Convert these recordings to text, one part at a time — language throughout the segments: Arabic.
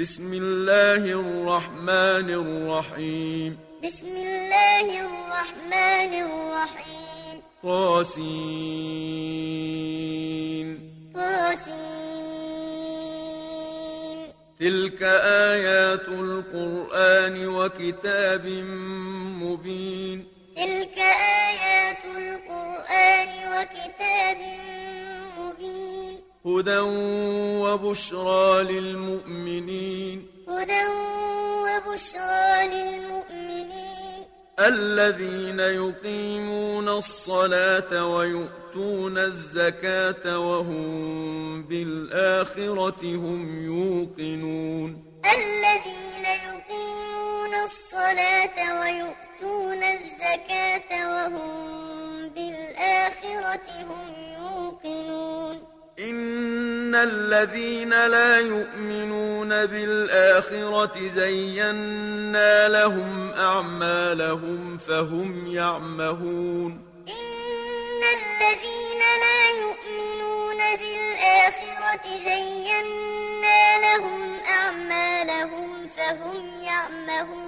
بسم الله الرحمن الرحيم. بسم الله الرحمن الرحيم. طاسين. طاسين. تلك آيات القرآن وكتاب مبين. تلك آيات القرآن وكتاب مبين. هدى وبشرى للمؤمنين. هدى وبشرى للمؤمنين. الذين يقيمون الصلاة ويؤتون الزكاة وهم بالآخرة هم يوقنون. الذين يقيمون الصلاة ويؤتون الزكاة وهم بالآخرة هم يوقنون. إن الذين لا يؤمنون بالآخرة زينا لهم أعمالهم فهم يعمهون إن الذين لا يؤمنون بالآخرة زينا لهم أعمالهم فهم يعمهون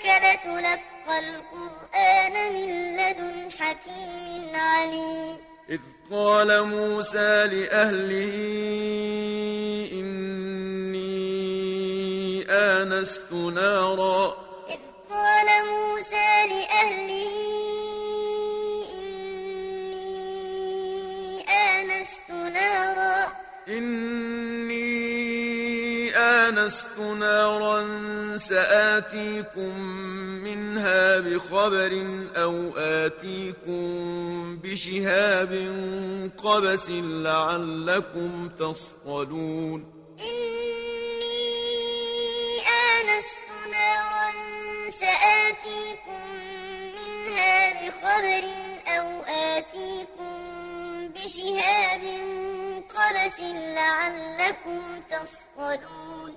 وإنك لتلقى القرآن من لدن حكيم عليم. إذ قال موسى لأهله إني آنست نارا. إذ قال موسى لأهله إني آنست نارا. إني آنست نارا سآتيكم منها بخبر أو آتيكم بشهاب قبس لعلكم تصطلون. إني آنست نارا سآتيكم منها بخبر أو آتيكم بشهاب قبس لعلكم تصطلون.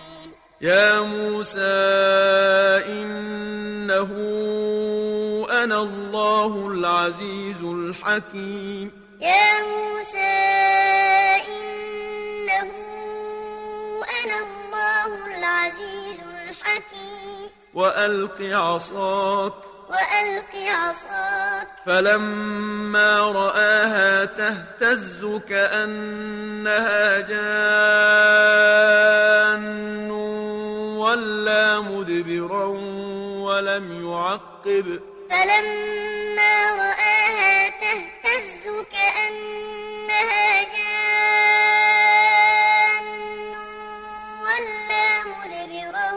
يا موسى إنه أنا الله العزيز الحكيم. يا موسى إنه أنا الله العزيز الحكيم. وألق عصاك. وألق عصاك. فلما رآها تهتز كأنها جان. ولا مدبرا ولم يعقب. فلما رآها تهتز كأنها جان. ولا مدبرا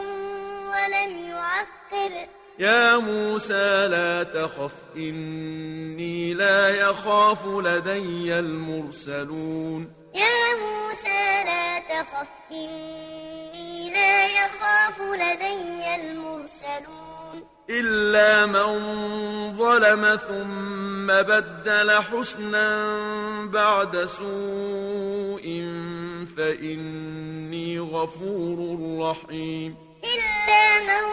ولم يعقب. يا موسى لا تخف إني لا يخاف لدي المرسلون. يا موسى لا تخف إني لا يخاف لدي المرسلون. إلا من ظلم ثم بدل حسنا بعد سوء فإني غفور رحيم. إلا من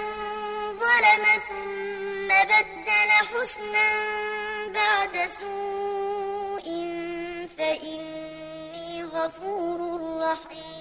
ظلم ثم بدل حسنا بعد سوء فإني غفور رحيم.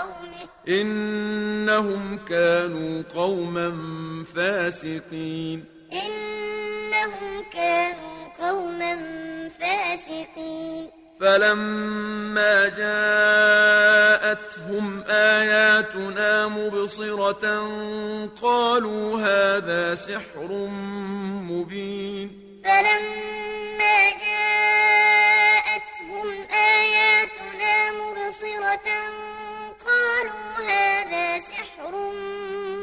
وقومه. إنهم كانوا قوما فاسقين. إنهم كانوا قوما فاسقين. فلما جاءتهم آياتنا مبصرة قالوا هذا سحر مبين. فلما جاءتهم آياتنا مبصرة قالوا هذا سحر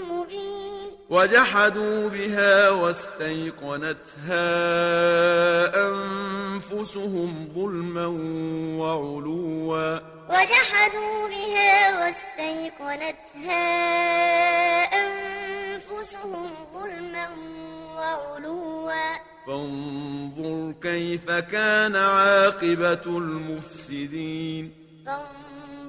مبين. وجحدوا بها واستيقنتها أنفسهم ظلما وعلوا. وجحدوا بها واستيقنتها أنفسهم ظلما وعلوا. فانظر كيف كان عاقبة المفسدين. فانظر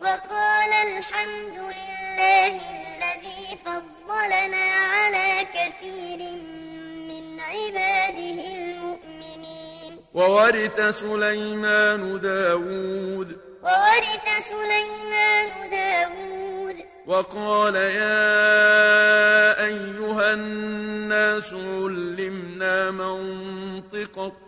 وقال الحمد لله الذي فضلنا على كثير من عباده المؤمنين. وورث سليمان داود. وورث سليمان داود. وقال يا أيها الناس علمنا منطق الطير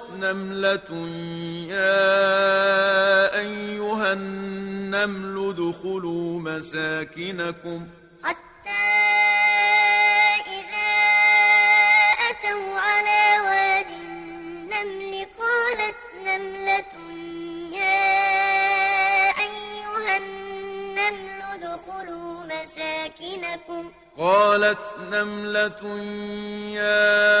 نملة يا أيها النمل ادخلوا مساكنكم. حتى إذا أتوا على واد النمل قالت نملة يا أيها النمل ادخلوا مساكنكم. قالت نملة يا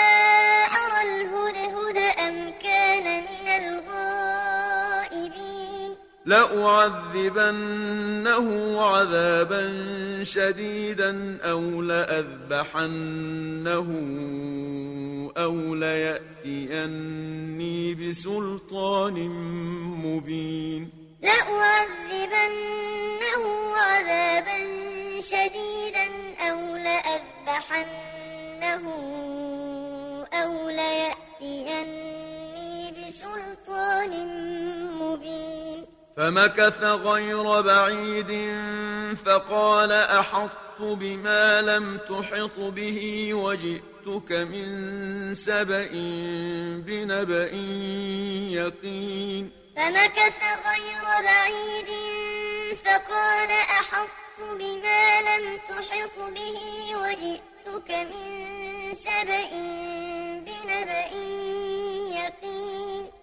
لأعذبنه عذابا شديدا أو لأذبحنه أو ليأتيني بسلطان مبين. لأعذبنه عذابا شديدا أو لأذبحنه أو ليأتيني بسلطان مبين. فمكث غير بعيد فقال أحطت بما لم تحط به وجئتك من سبأ بنبأ يقين. فمكث غير بعيد فقال أحطت بما لم تحط به وجئتك من سبأ بنبأ يقين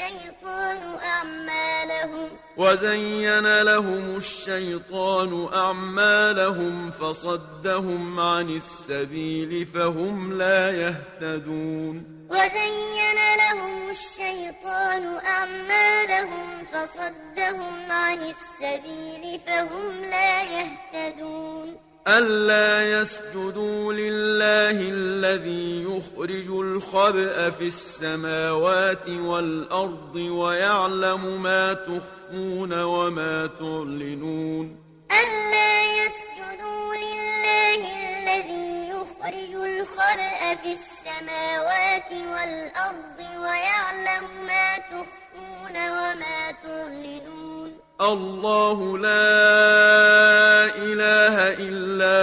الشيطان أعمالهم. وزين لهم الشيطان أعمالهم فصدهم عن السبيل فهم لا يهتدون. وزين لهم الشيطان أعمالهم فصدهم عن السبيل فهم لا يهتدون. ألا يسجدوا لله الذي يخرج الخبأ في السماوات والأرض ويعلم ما تخفون وما تعلنون ألا يسجدوا لله الذي يخرج الخبأ في السماوات والأرض ويعلم ما تخفون وما تعلنون الله لا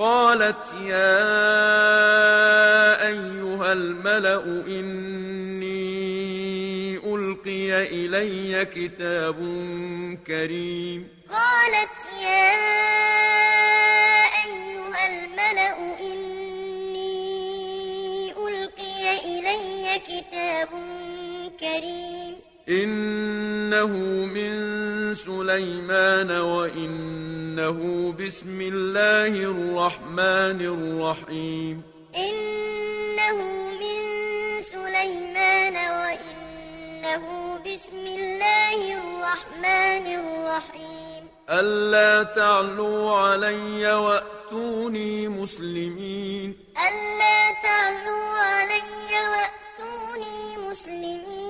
قالت يا أيها الملأ إني ألقي إلي كتاب كريم. قالت يا أيها الملأ إني ألقي إلي كتاب كريم. إنه من سليمان وإنه بسم الله الرحمن الرحيم. إنه من سليمان وإنه بسم الله الرحمن الرحيم. ألا تعلوا علي وأتوني مسلمين. ألا تعلوا علي وأتوني مسلمين.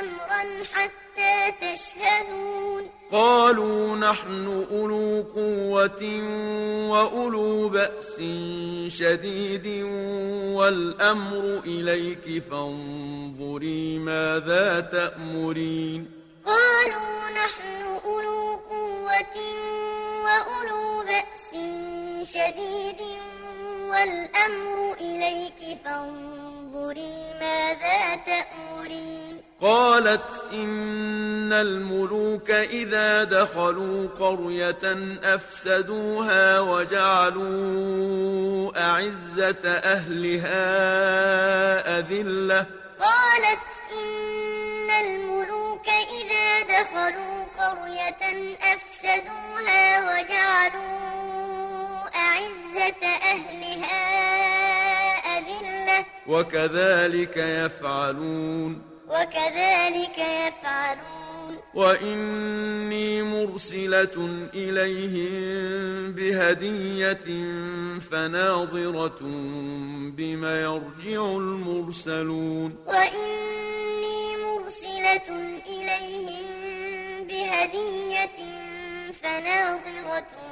أمرا حتى تشهدون. قالوا نحن أولو قوة وأولو بأس شديد والأمر إليك فانظري ماذا تأمرين. قالوا نحن أولو قوة وأولو بأس شديد والأمر إليك فانظري ماذا تأمرين. قالت إن الملوك إذا دخلوا قرية أفسدوها وجعلوا أعزة أهلها أذلة. قالت إن الملوك إذا دخلوا قرية أفسدوها وجعلوا أعزة أهلها أذلة. وكذلك يفعلون. وكذلك يفعلون. وإني مرسلة إليهم بهدية فناظرة بما يرجع المرسلون. وإني مرسلة إليهم بهدية فناظرة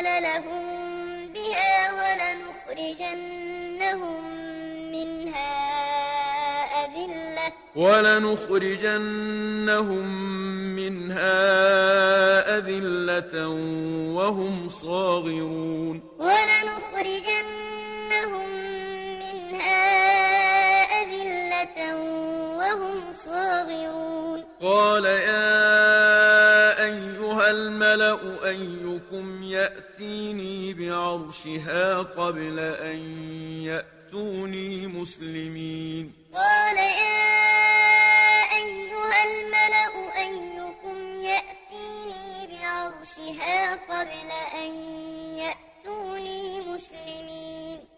قبل لهم بها ولنخرجنهم منها أذلة. ولنخرجنهم منها أذلة وهم صاغرون. ولنخرجنهم منها أذلة وهم صاغرون. قال يا أيها الملأ أيكم يأتيني بعرشها قبل أن يأتوني مسلمين قال يا أيها الملأ أيكم يأتيني بعرشها قبل أن يأتوني مسلمين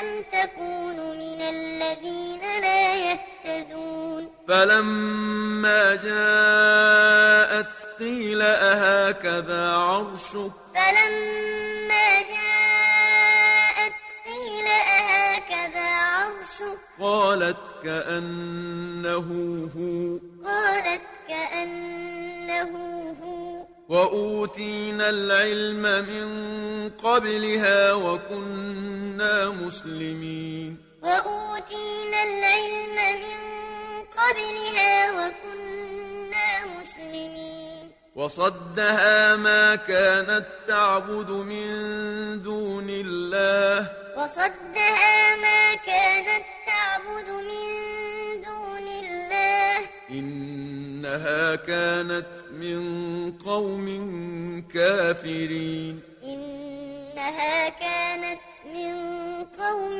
أم تكون من الذين لا يهتدون فلما جاءت قيل أهكذا عرشك؟ فلما جاءت قيل أهكذا عرشك؟ قالت كأنه هو قالت كأنه هو وأوتينا العلم من قبلها وكنا مسلمين وأوتينا العلم من قبلها وكنا مسلمين وصدها ما كانت تعبد من دون الله وصدها ما كانت تعبد من إنها كانت من قوم كافرين. إنها كانت من قوم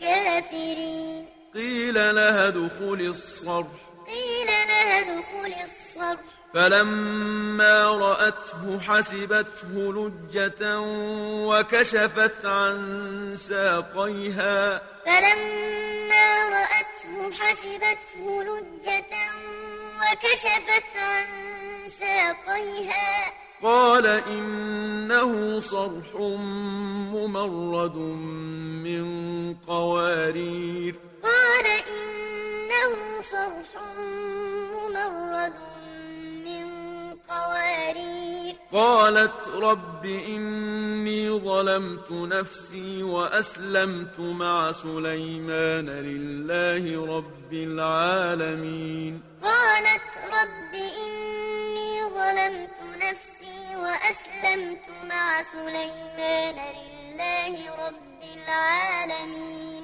كافرين. قيل لها ادخل الصرح. قيل لها ادخل الصرح. فلما رأته حسبته لجة وكشفت عن ساقيها. فلما رأته حسبته لجة وكشفت عن ساقيها. قال إنه صرح ممرد من قوارير. قال إنه صرح ممرد قالت رب إني ظلمت نفسي وأسلمت مع سليمان لله رب العالمين. قالت رب إني ظلمت نفسي وأسلمت مع سليمان لله رب العالمين.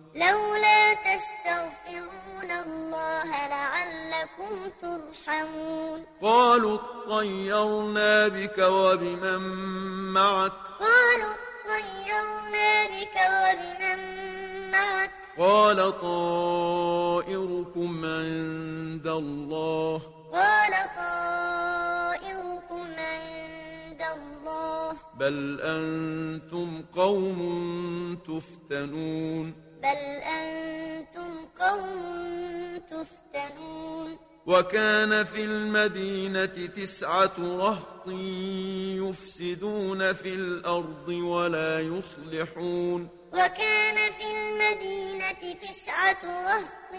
لولا تستغفرون الله لعلكم ترحمون. قالوا اطيرنا بك وبمن معك. قالوا اطيرنا بك وبمن معك. قال طائركم عند الله. قال طائركم عند الله. بل أنتم قوم تفتنون. بل أنتم قوم تفتنون. وكان في المدينة تسعة رهط يفسدون في الأرض ولا يصلحون. وكان في المدينة تسعة رهط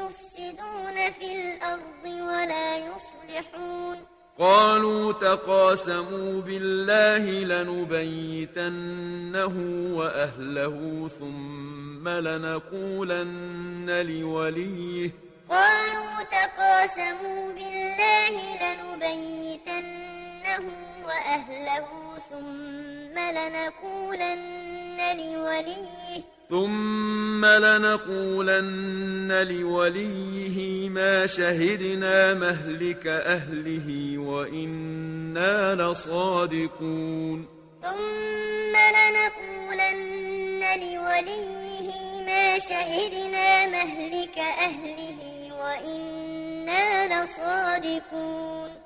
يفسدون في الأرض ولا يصلحون. قالوا تقاسموا بالله لنبيتنه وأهله ثم لنقولن لوليه. قالوا تقاسموا بالله لنبيتنه وأهله ثم لنقولن لوليه. ثم لنقولن لوليه ما شهدنا مهلك أهله وإنا لصادقون. ثم لنقولن لوليه ما شهدنا مهلك أهله وإنا لصادقون.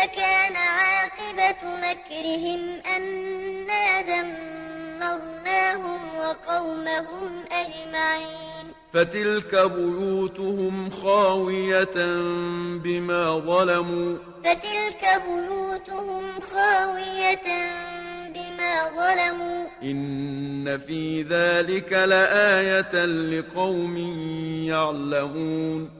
كيف كان عاقبة مكرهم أنا دمرناهم وقومهم أجمعين. فتلك بيوتهم خاوية بما ظلموا. فتلك بيوتهم خاوية بما ظلموا. إن في ذلك لآية لقوم يعلمون.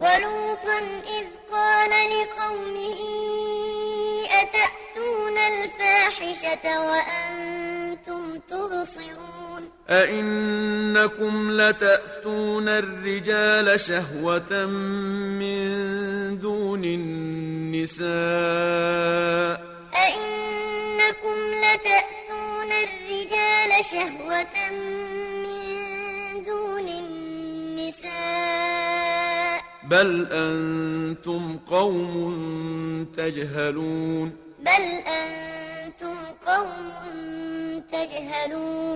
ولوطا إذ قال لقومه أتأتون الفاحشة وأنتم تبصرون أئنكم لتأتون الرجال شهوة من دون النساء أئنكم لتأتون الرجال شهوة من دون النساء بل أنتم قوم تجهلون. بل أنتم قوم تجهلون.